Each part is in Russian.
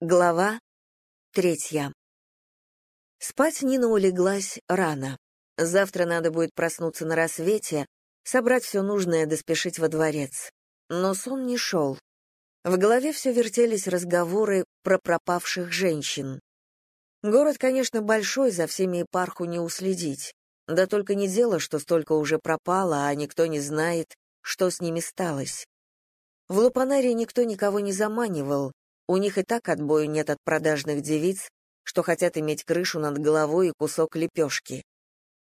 Глава третья. Спать Нина улеглась рано. Завтра надо будет проснуться на рассвете, собрать все нужное да спешить во дворец. Но сон не шел. В голове все вертелись разговоры про пропавших женщин. Город, конечно, большой, за всеми епарху не уследить. Да только не дело, что столько уже пропало, а никто не знает, что с ними сталось. В Лупанаре никто никого не заманивал, у них и так отбою нет от продажных девиц, что хотят иметь крышу над головой и кусок лепешки.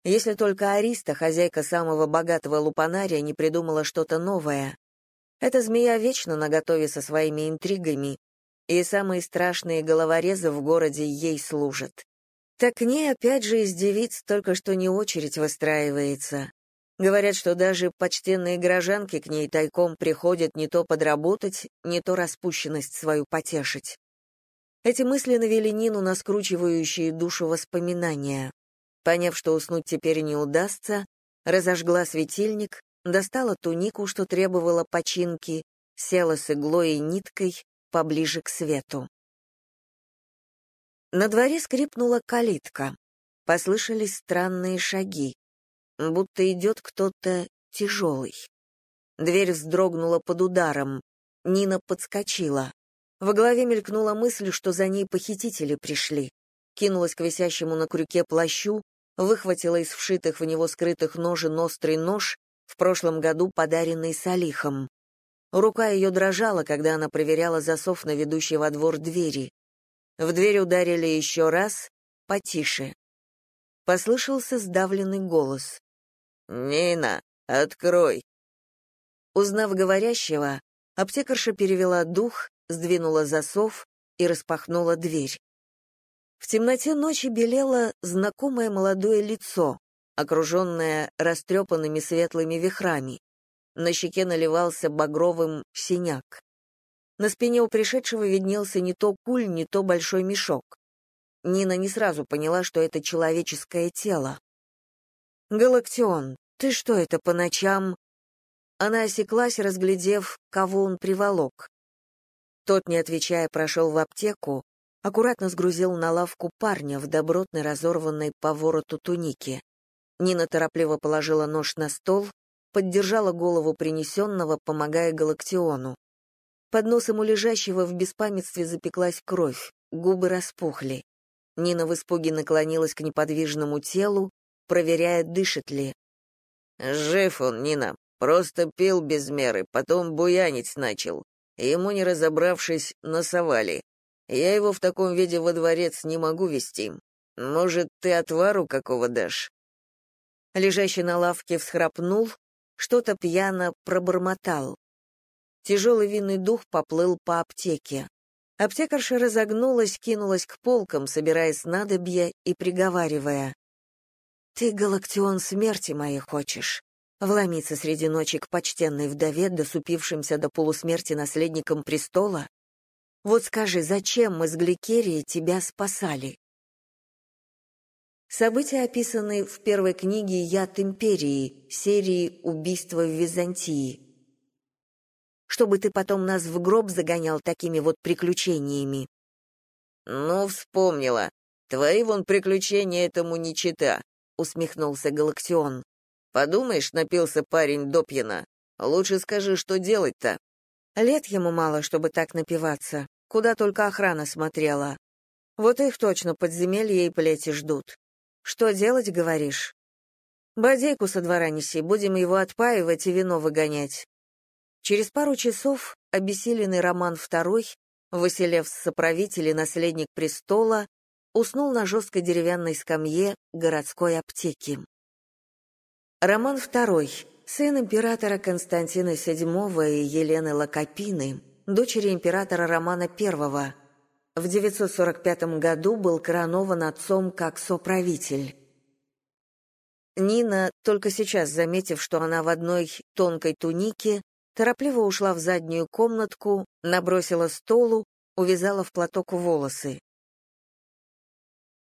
Если только Ариста, хозяйка самого богатого лупанария, не придумала что-то новое. Эта змея вечно наготове со своими интригами, и самые страшные головорезы в городе ей служат. Так к ней опять же из девиц только что не очередь выстраивается. Говорят, что даже почтенные горожанки к ней тайком приходят не то подработать, не то распущенность свою потешить. Эти мысли навели Нину на скручивающие душу воспоминания. Поняв, что уснуть теперь не удастся, разожгла светильник, достала тунику, что требовала починки, села с иглой и ниткой поближе к свету. На дворе скрипнула калитка. Послышались странные шаги будто идет кто-то тяжелый. Дверь вздрогнула под ударом. Нина подскочила. В голове мелькнула мысль, что за ней похитители пришли. Кинулась к висящему на крюке плащу, выхватила из вшитых в него скрытых ножен острый нож, в прошлом году подаренный Салихом. Рука ее дрожала, когда она проверяла засов на ведущей во двор двери. В дверь ударили еще раз, потише. Послышался сдавленный голос. «Нина, открой!» Узнав говорящего, аптекарша перевела дух, сдвинула засов и распахнула дверь. В темноте ночи белело знакомое молодое лицо, окруженное растрепанными светлыми вихрами. На щеке наливался багровым синяк. На спине у пришедшего виднелся не то куль, не то большой мешок. Нина не сразу поняла, что это человеческое тело. «Галактион, ты что это по ночам?» Она осеклась, разглядев, кого он приволок. Тот, не отвечая, прошел в аптеку, аккуратно сгрузил на лавку парня в добротной разорванной по вороту тунике. Нина торопливо положила нож на стол, поддержала голову принесенного, помогая Галактиону. Под носом у лежащего в беспамятстве запеклась кровь, губы распухли. Нина в испуге наклонилась к неподвижному телу, проверяя, дышит ли. «Жив он, Нина. Просто пил без меры, потом буянить начал. Ему, не разобравшись, носовали. Я его в таком виде во дворец не могу вести. Может, ты отвару какого дашь?» Лежащий на лавке всхрапнул, что-то пьяно пробормотал. Тяжелый винный дух поплыл по аптеке. Аптекарша разогнулась, кинулась к полкам, собирая снадобья и приговаривая. Ты, Галактион, смерти моей хочешь. Вломиться среди ночи к почтенной вдове, досупившимся до полусмерти наследникам престола? Вот скажи, зачем мы с Гликерией тебя спасали? События описаны в первой книге «Яд империи» серии «Убийство в Византии». Чтобы ты потом нас в гроб загонял такими вот приключениями. Ну, вспомнила. Твои вон приключения этому не чита усмехнулся Галактион. Подумаешь, напился парень до пьяна. Лучше скажи, что делать-то? Лет ему мало, чтобы так напиваться. Куда только охрана смотрела. Вот их точно подземелье и плети ждут. Что делать, говоришь? Бодейку со двора неси, будем его отпаивать и вино выгонять. Через пару часов обессиленный Роман II, Василев соправитель и наследник престола, уснул на жесткой деревянной скамье городской аптеки. Роман II, сын императора Константина VII и Елены Лакопины, дочери императора Романа I, в 945 году был коронован отцом как соправитель. Нина, только сейчас заметив, что она в одной тонкой тунике, торопливо ушла в заднюю комнатку, набросила столу, увязала в платок волосы.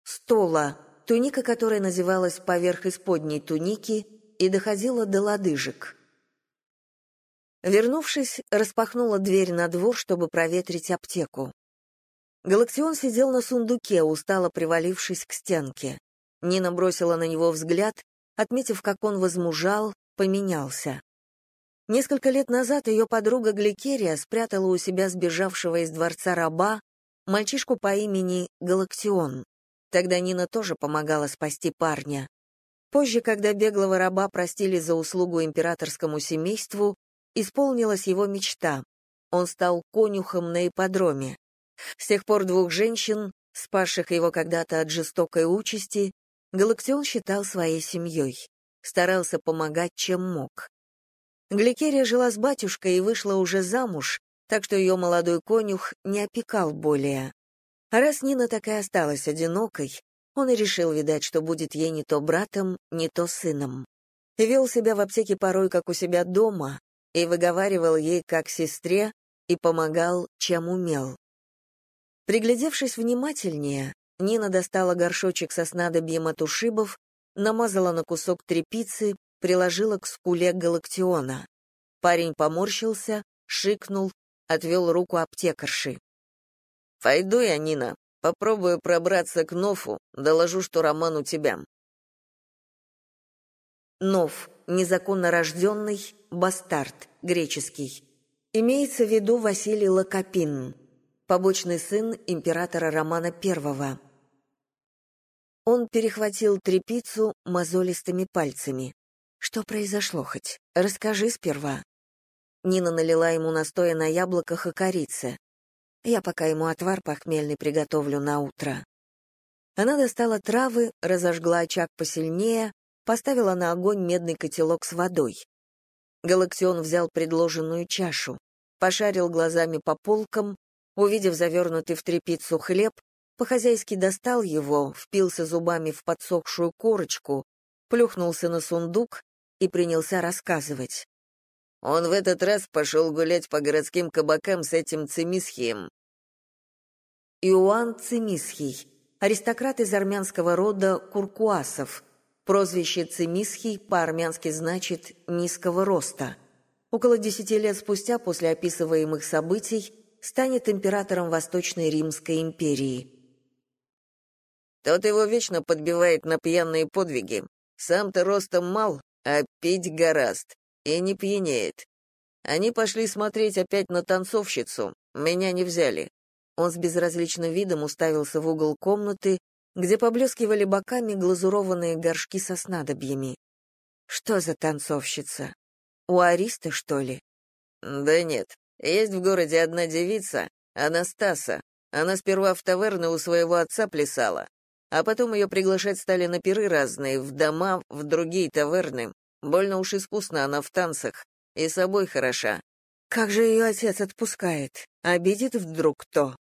Стола, туника которая называлась поверх исподней туники и доходила до лодыжек. Вернувшись, распахнула дверь на двор, чтобы проветрить аптеку. Галактион сидел на сундуке, устало привалившись к стенке. Нина бросила на него взгляд, отметив, как он возмужал, поменялся. Несколько лет назад ее подруга Гликерия спрятала у себя сбежавшего из дворца раба, мальчишку по имени Галактион. Тогда Нина тоже помогала спасти парня. Позже, когда беглого раба простили за услугу императорскому семейству, исполнилась его мечта. Он стал конюхом на ипподроме. С тех пор двух женщин, спасших его когда-то от жестокой участи, Галактион считал своей семьей. Старался помогать, чем мог. Гликерия жила с батюшкой и вышла уже замуж, так что ее молодой конюх не опекал более. А раз Нина так и осталась одинокой, он и решил, видать, что будет ей не то братом, не то сыном. Вел себя в аптеке порой, как у себя дома, и выговаривал ей, как сестре, и помогал, чем умел. Приглядевшись внимательнее, Нина достала горшочек со снадобьем от ушибов, намазала на кусок тряпицы, приложила к скуле галактиона. Парень поморщился, шикнул, отвел руку аптекарши. «Пойду я, Нина, Попробую пробраться к Нофу, доложу, что Роман у тебя. Нов, незаконно рожденный, бастард, греческий. Имеется в виду Василий Лакопин, побочный сын императора Романа I. Он перехватил трепицу мозолистыми пальцами. «Что произошло хоть? Расскажи сперва». Нина налила ему настоя на яблоках и корице. Я пока ему отвар похмельный приготовлю на утро. Она достала травы, разожгла очаг посильнее, поставила на огонь медный котелок с водой. Галактион взял предложенную чашу, пошарил глазами по полкам, увидев завернутый в тряпицу хлеб, по-хозяйски достал его, впился зубами в подсохшую корочку, плюхнулся на сундук и принялся рассказывать. Он в этот раз пошел гулять по городским кабакам с этим Цимисхием. Иоанн Цимисхий, аристократ из армянского рода Куркуасов. Прозвище Цимисхий по-армянски значит «низкого роста». Около десяти лет спустя после описываемых событий станет императором Восточной Римской империи. Тот его вечно подбивает на пьяные подвиги. Сам-то ростом мал, а пить гораст и не пьянеет. Они пошли смотреть опять на танцовщицу, меня не взяли. Он с безразличным видом уставился в угол комнаты, где поблескивали боками глазурованные горшки со снадобьями. Что за танцовщица? У Ариста, что ли? Да нет. Есть в городе одна девица, Анастаса. Она сперва в таверны у своего отца плясала, а потом ее приглашать стали на пиры разные, в дома, в другие таверны, Больно уж искусно она в танцах, и собой хороша. Как же ее отец отпускает? Обидит вдруг кто?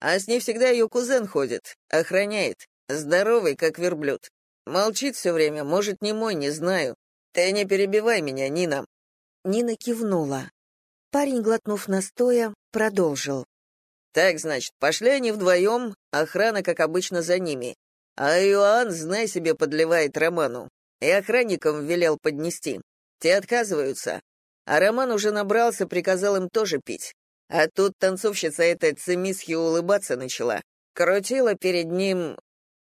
А с ней всегда ее кузен ходит, охраняет. Здоровый, как верблюд. Молчит все время, может, не мой, не знаю. Ты не перебивай меня, Нина. Нина кивнула. Парень, глотнув настоя, продолжил. Так, значит, пошли они вдвоем, охрана, как обычно, за ними. А Иоанн, знай себе, подливает Роману и охранникам велел поднести. Те отказываются. А Роман уже набрался, приказал им тоже пить. А тут танцовщица эта Цемисхи улыбаться начала. Крутила перед ним...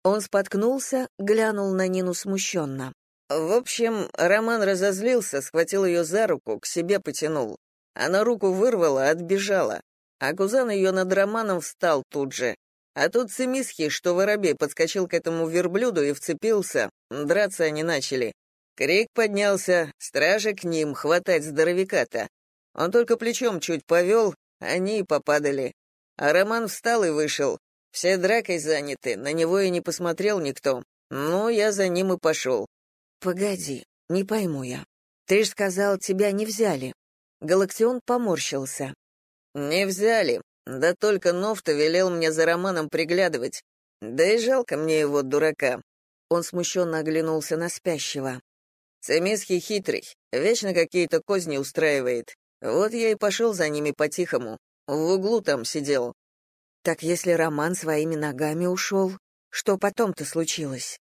Он споткнулся, глянул на Нину смущенно. В общем, Роман разозлился, схватил ее за руку, к себе потянул. Она руку вырвала, отбежала. А кузан ее над Романом встал тут же. А тут Семисхи, что воробей, подскочил к этому верблюду и вцепился. Драться они начали. Крик поднялся, стражи к ним, хватать здоровяка-то. Он только плечом чуть повел, они и попадали. А Роман встал и вышел. Все дракой заняты, на него и не посмотрел никто. Ну, я за ним и пошел. «Погоди, не пойму я. Ты ж сказал, тебя не взяли». Галактион поморщился. «Не взяли. Да только Нофта велел мне за Романом приглядывать. Да и жалко мне его, дурака. Он смущенно оглянулся на спящего. Цемисхий хитрый, вечно какие-то козни устраивает. Вот я и пошел за ними по-тихому. В углу там сидел. Так если Роман своими ногами ушел, что потом-то случилось?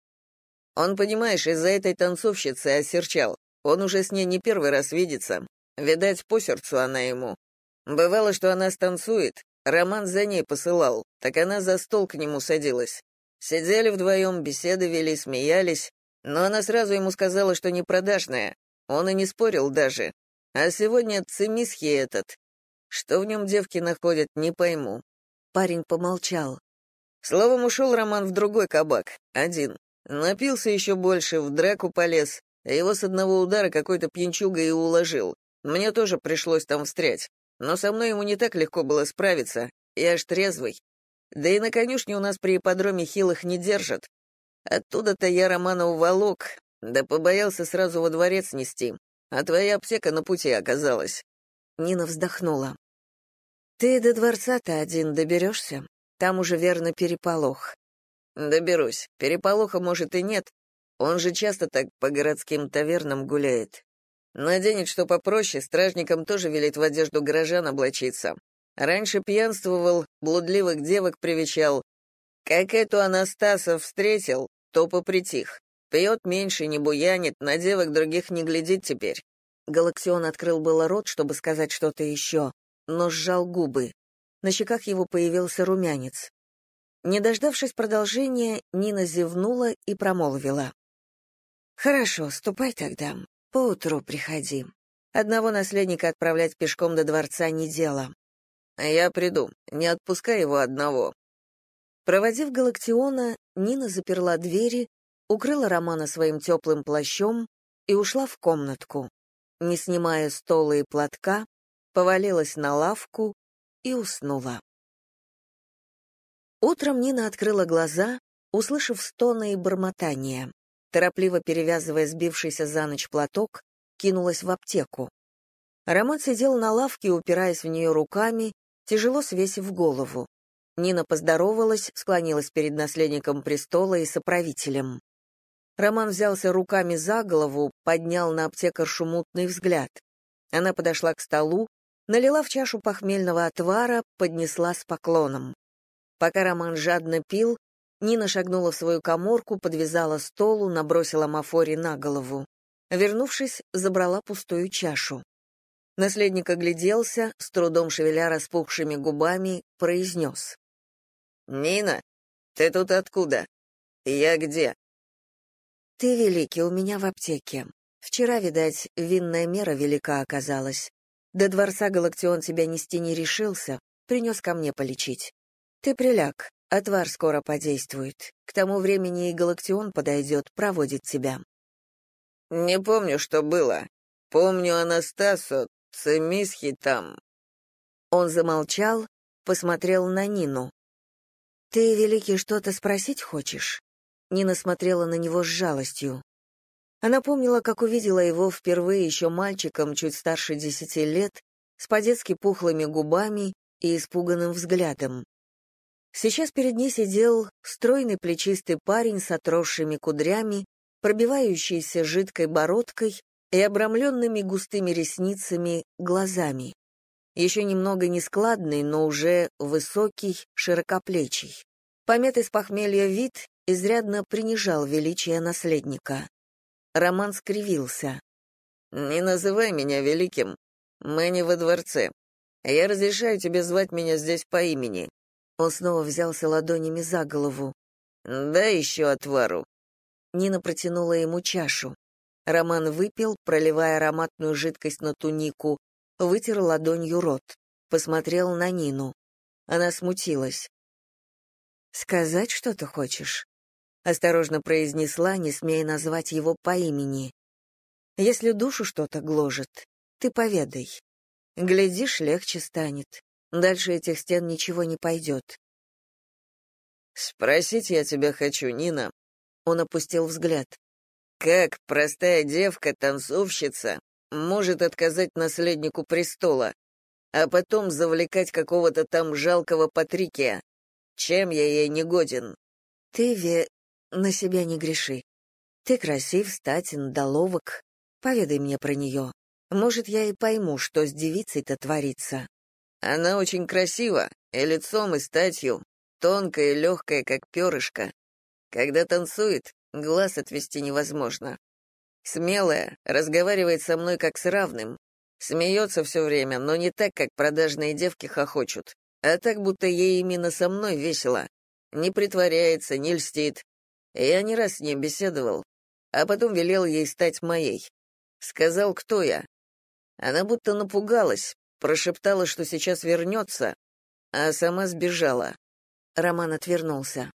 Он, понимаешь, из-за этой танцовщицы осерчал. Он уже с ней не первый раз видится. Видать, по сердцу она ему. Бывало, что она станцует, Роман за ней посылал, так она за стол к нему садилась. Сидели вдвоем, беседы вели, смеялись, но она сразу ему сказала, что не продажная. Он и не спорил даже. А сегодня цимисхи этот. Что в нем девки находят, не пойму. Парень помолчал. Словом, ушел Роман в другой кабак, один. Напился еще больше, в драку полез. Его с одного удара какой-то пьянчуга и уложил. Мне тоже пришлось там встрять. Но со мной ему не так легко было справиться. Я аж трезвый. Да и на конюшне у нас при ипподроме хилых не держат. Оттуда-то я Романа уволок, да побоялся сразу во дворец нести. А твоя аптека на пути оказалась. Нина вздохнула. Ты до дворца-то один доберешься? Там уже верно переполох. Доберусь. Переполоха, может, и нет. Он же часто так по городским тавернам гуляет. Наденет что попроще, стражникам тоже велит в одежду горожан облачиться. Раньше пьянствовал, блудливых девок привечал. Как эту Анастасов встретил, то попритих. Пьет меньше, не буянит, на девок других не глядит теперь. Галаксион открыл было рот, чтобы сказать что-то еще, но сжал губы. На щеках его появился румянец. Не дождавшись продолжения, Нина зевнула и промолвила. «Хорошо, ступай тогда. Поутру приходи. Одного наследника отправлять пешком до дворца не дело. «Я приду. Не отпускай его одного». Проводив Галактиона, Нина заперла двери, укрыла Романа своим теплым плащом и ушла в комнатку. Не снимая стола и платка, повалилась на лавку и уснула. Утром Нина открыла глаза, услышав стоны и бормотания. Торопливо перевязывая сбившийся за ночь платок, кинулась в аптеку. Роман сидел на лавке, упираясь в нее руками, тяжело свесив голову. Нина поздоровалась, склонилась перед наследником престола и соправителем. Роман взялся руками за голову, поднял на аптекаршу мутный взгляд. Она подошла к столу, налила в чашу похмельного отвара, поднесла с поклоном. Пока Роман жадно пил, Нина шагнула в свою коморку, подвязала столу, набросила мафори на голову. Вернувшись, забрала пустую чашу. Наследник огляделся, с трудом шевеля распухшими губами, произнес. «Нина, ты тут откуда? Я где?» «Ты великий, у меня в аптеке. Вчера, видать, винная мера велика оказалась. До дворца Галактион тебя нести не решился, принес ко мне полечить. Ты приляг, отвар скоро подействует. К тому времени и Галактион подойдет, проводит тебя». «Не помню, что было. Помню Анастасу, Цемисхи там». Он замолчал, посмотрел на Нину. «Ты, Великий, что-то спросить хочешь?» Нина смотрела на него с жалостью. Она помнила, как увидела его впервые еще мальчиком, чуть старше десяти лет, с по-детски пухлыми губами и испуганным взглядом. Сейчас перед ней сидел стройный плечистый парень с отросшими кудрями, пробивающийся жидкой бородкой и обрамленными густыми ресницами глазами. Еще немного нескладный, но уже высокий, широкоплечий. Пометый с похмелья вид изрядно принижал величие наследника. Роман скривился. «Не называй меня великим. Мы не во дворце. Я разрешаю тебе звать меня здесь по имени». Он снова взялся ладонями за голову. «Да еще отвару». Нина протянула ему чашу. Роман выпил, проливая ароматную жидкость на тунику, вытер ладонью рот, посмотрел на Нину. Она смутилась. «Сказать что-то хочешь?» Осторожно произнесла, не смея назвать его по имени. «Если душу что-то гложет, ты поведай. Глядишь, легче станет. Дальше этих стен ничего не пойдет». «Спросить я тебя хочу, Нина». Он опустил взгляд. Как простая девка-танцовщица может отказать наследнику престола, а потом завлекать какого-то там жалкого Патрикия? Чем я ей не годен? Ты, Ве, на себя не греши. Ты красив, статен, доловок. Поведай мне про нее. Может, я и пойму, что с девицей-то творится. Она очень красива, и лицом, и статью, тонкая и легкая, как перышко. Когда танцует, Глаз отвести невозможно. Смелая, разговаривает со мной как с равным. Смеется все время, но не так, как продажные девки хохочут. а так будто ей именно со мной весело. Не притворяется, не льстит. Я не раз с ней беседовал, а потом велел ей стать моей. Сказал, кто я. Она будто напугалась, прошептала, что сейчас вернется, а сама сбежала. Роман отвернулся.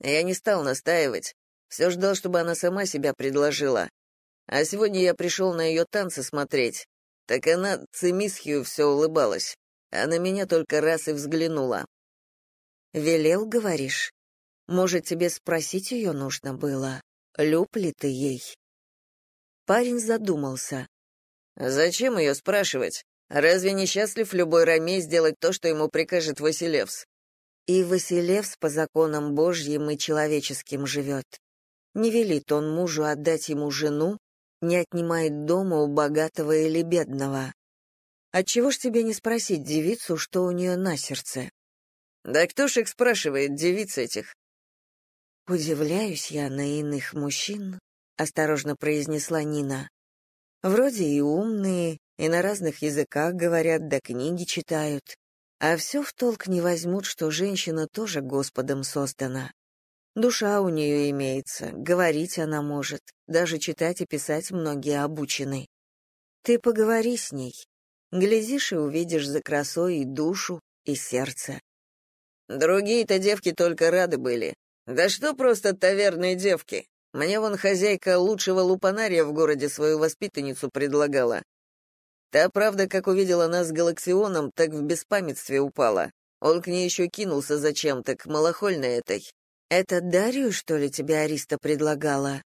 Я не стал настаивать, все ждал, чтобы она сама себя предложила. А сегодня я пришел на ее танцы смотреть. Так она цимисхию все улыбалась, а на меня только раз и взглянула. «Велел, говоришь? Может, тебе спросить ее нужно было? Люб ли ты ей?» Парень задумался. «Зачем ее спрашивать? Разве не счастлив любой Ромей сделать то, что ему прикажет Василевс?» «И Василевс по законам Божьим и человеческим живет. Не велит он мужу отдать ему жену, не отнимает дома у богатого или бедного. Отчего ж тебе не спросить девицу, что у нее на сердце? Да кто ж их спрашивает, девиц этих? Удивляюсь я на иных мужчин, осторожно произнесла Нина. Вроде и умные, и на разных языках говорят, да книги читают, а все в толк не возьмут, что женщина тоже Господом создана. Душа у нее имеется, говорить она может, даже читать и писать многие обучены. Ты поговори с ней. Глядишь и увидишь за красой и душу, и сердце. Другие-то девки только рады были. Да что просто таверные девки. Мне вон хозяйка лучшего лупанария в городе свою воспитанницу предлагала. Та, правда, как увидела нас с Галаксионом, так в беспамятстве упала. Он к ней еще кинулся зачем-то, к малохольной этой. «Это Дарью, что ли, тебе Ариста предлагала?»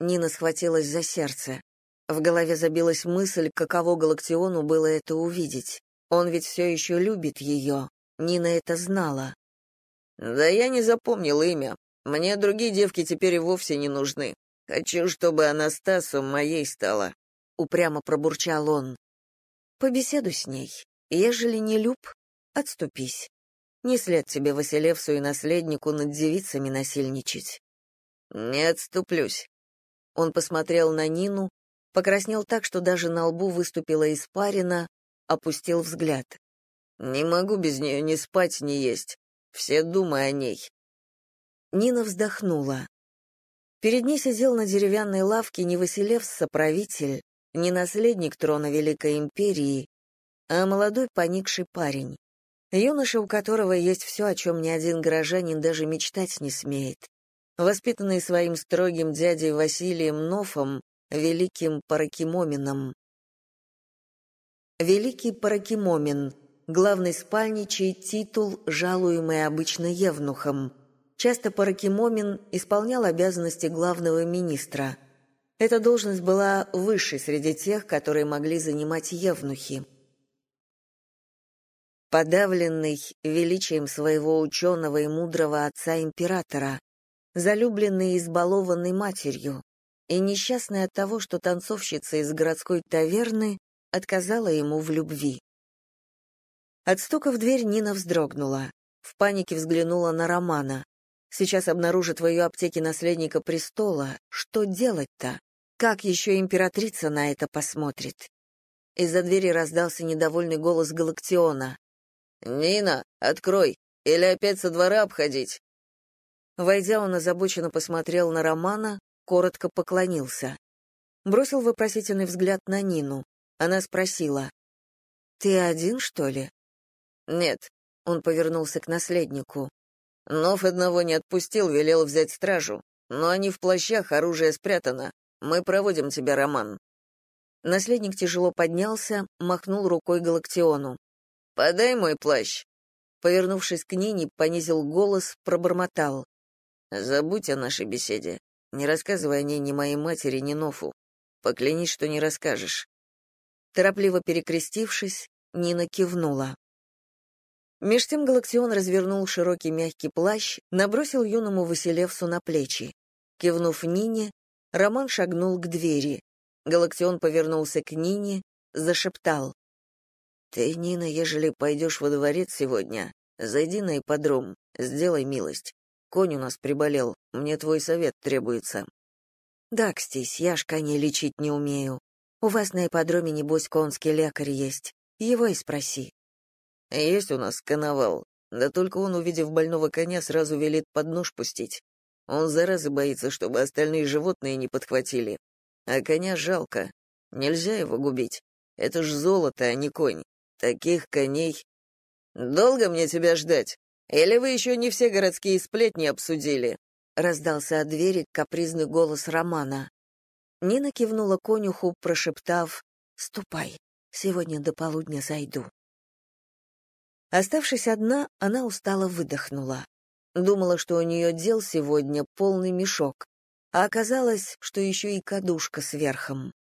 Нина схватилась за сердце. В голове забилась мысль, каково Галактиону было это увидеть. Он ведь все еще любит ее. Нина это знала. «Да я не запомнил имя. Мне другие девки теперь и вовсе не нужны. Хочу, чтобы Анастасу моей стала», — упрямо пробурчал он. «Побеседуй с ней. Ежели не люб, отступись. Не след тебе Василевсу и наследнику над девицами насильничать. Не отступлюсь. Он посмотрел на Нину, покраснел так, что даже на лбу выступила испарина, опустил взгляд. Не могу без нее ни спать, ни есть. Все думы о ней. Нина вздохнула. Перед ней сидел на деревянной лавке не Василевс-соправитель, не наследник трона Великой Империи, а молодой поникший парень. Юноша, у которого есть все, о чем ни один горожанин даже мечтать не смеет. Воспитанный своим строгим дядей Василием Нофом, великим Паракимомином. Великий Паракимомин — главный спальничий титул, жалуемый обычно евнухом. Часто Паракимомин исполнял обязанности главного министра. Эта должность была высшей среди тех, которые могли занимать евнухи. Подавленный величием своего ученого и мудрого отца-императора, залюбленный и избалованный матерью, и несчастный от того, что танцовщица из городской таверны отказала ему в любви. От стука в дверь Нина вздрогнула. В панике взглянула на Романа. Сейчас обнаружит в ее аптеке наследника престола. Что делать-то? Как еще императрица на это посмотрит? Из-за двери раздался недовольный голос Галактиона. «Нина, открой! Или опять со двора обходить?» Войдя, он озабоченно посмотрел на Романа, коротко поклонился. Бросил вопросительный взгляд на Нину. Она спросила, «Ты один, что ли?» «Нет», — он повернулся к наследнику. «Нов одного не отпустил, велел взять стражу. Но они в плащах, оружие спрятано. Мы проводим тебя, Роман». Наследник тяжело поднялся, махнул рукой Галактиону. «Подай мой плащ». Повернувшись к Нине, понизил голос, пробормотал. «Забудь о нашей беседе. Не рассказывай о ней ни моей матери, ни Нофу. Поклянись, что не расскажешь». Торопливо перекрестившись, Нина кивнула. Меж тем Галактион развернул широкий мягкий плащ, набросил юному Василевсу на плечи. Кивнув Нине, Роман шагнул к двери. Галактион повернулся к Нине, зашептал. «Ты, Нина, ежели пойдешь во дворец сегодня, зайди на ипподром, сделай милость. Конь у нас приболел, мне твой совет требуется». «Да, кстись, я ж коней лечить не умею. У вас на ипподроме, небось, конский лекарь есть. Его и спроси». Есть у нас коновал. Да только он, увидев больного коня, сразу велит под нож пустить. Он заразы боится, чтобы остальные животные не подхватили. А коня жалко. Нельзя его губить. Это ж золото, а не конь. Таких коней... Долго мне тебя ждать? Или вы еще не все городские сплетни обсудили?» Раздался от двери капризный голос Романа. Нина кивнула конюху, прошептав «Ступай, сегодня до полудня зайду». Оставшись одна, она устало выдохнула. Думала, что у нее дел сегодня полный мешок, а оказалось, что еще и кадушка с верхом.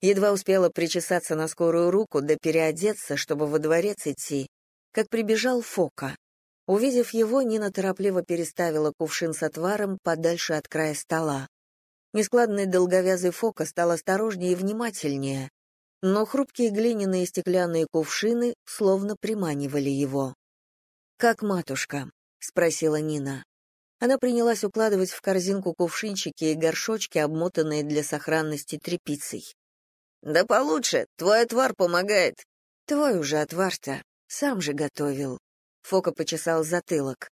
Едва успела причесаться на скорую руку да переодеться, чтобы во дворец идти, как прибежал Фока. Увидев его, Нина торопливо переставила кувшин с отваром подальше от края стола. Нескладный долговязый Фока стал осторожнее и внимательнее, но хрупкие глиняные стеклянные кувшины словно приманивали его. «Как матушка?» — спросила Нина. Она принялась укладывать в корзинку кувшинчики и горшочки, обмотанные для сохранности тряпицей. «Да получше, твой отвар помогает». «Твой уже отвар-то, сам же готовил». Фока почесал затылок.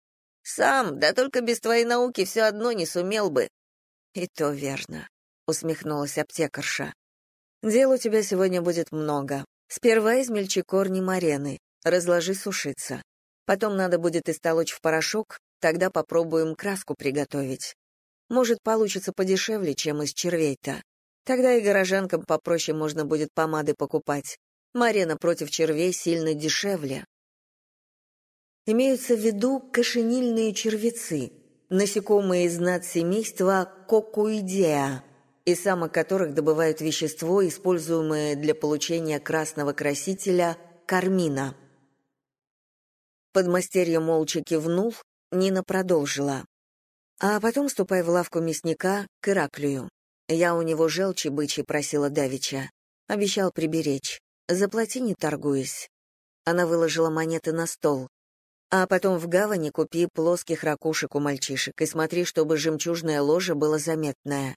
«Сам, да только без твоей науки все одно не сумел бы». «И то верно», — усмехнулась аптекарша. «Дел у тебя сегодня будет много. Сперва измельчи корни марены, разложи сушиться. Потом надо будет истолочь в порошок, тогда попробуем краску приготовить. Может, получится подешевле, чем из червей-то. Тогда и горожанкам попроще можно будет помады покупать. Марена против червей сильно дешевле. Имеются в виду кошенильные червецы, насекомые из надсемейства кокуидеа, из самок которых добывают вещество, используемое для получения красного красителя кармина. Подмастерье молча кивнул, Нина продолжила. А потом ступай в лавку мясника к Ираклию. Я у него желчи бычьи просила Давича. Обещал приберечь. Заплати, не торгуясь. Она выложила монеты на стол. А потом в гавани купи плоских ракушек у мальчишек и смотри, чтобы жемчужное ложе было заметное.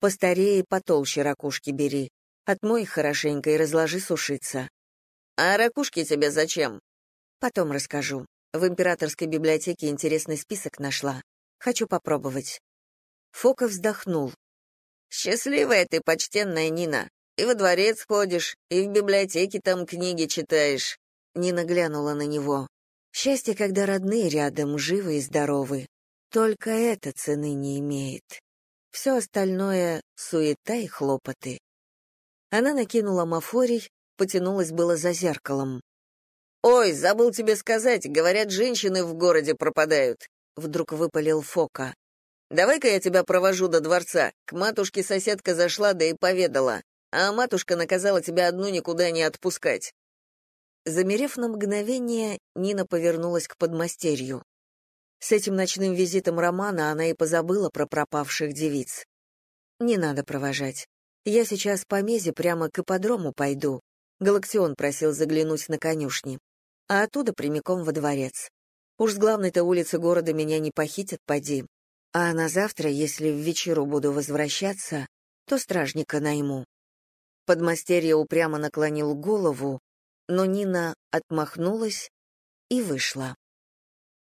Постарее и потолще ракушки бери. Отмой их хорошенько и разложи сушиться. А ракушки тебе зачем? Потом расскажу. В императорской библиотеке интересный список нашла. Хочу попробовать. Фока вздохнул. Счастливая ты, почтенная Нина. И во дворец ходишь, и в библиотеке там книги читаешь. Нина глянула на него. Счастье, когда родные рядом, живы и здоровы. Только это цены не имеет. Все остальное — суета и хлопоты. Она накинула мафорий, потянулась было за зеркалом. «Ой, забыл тебе сказать, говорят, женщины в городе пропадают», — вдруг выпалил Фока. «Давай-ка я тебя провожу до дворца. К матушке соседка зашла, да и поведала. А матушка наказала тебя одну никуда не отпускать». Замерев на мгновение, Нина повернулась к подмастерью. С этим ночным визитом Романа она и позабыла про пропавших девиц. «Не надо провожать. Я сейчас по мезе прямо к ипподрому пойду. Галактион просил заглянуть на конюшни а оттуда прямиком во дворец. Уж с главной-то улицы города меня не похитят, поди. А на завтра, если в вечеру буду возвращаться, то стражника найму. Подмастерье упрямо наклонил голову, но Нина отмахнулась и вышла.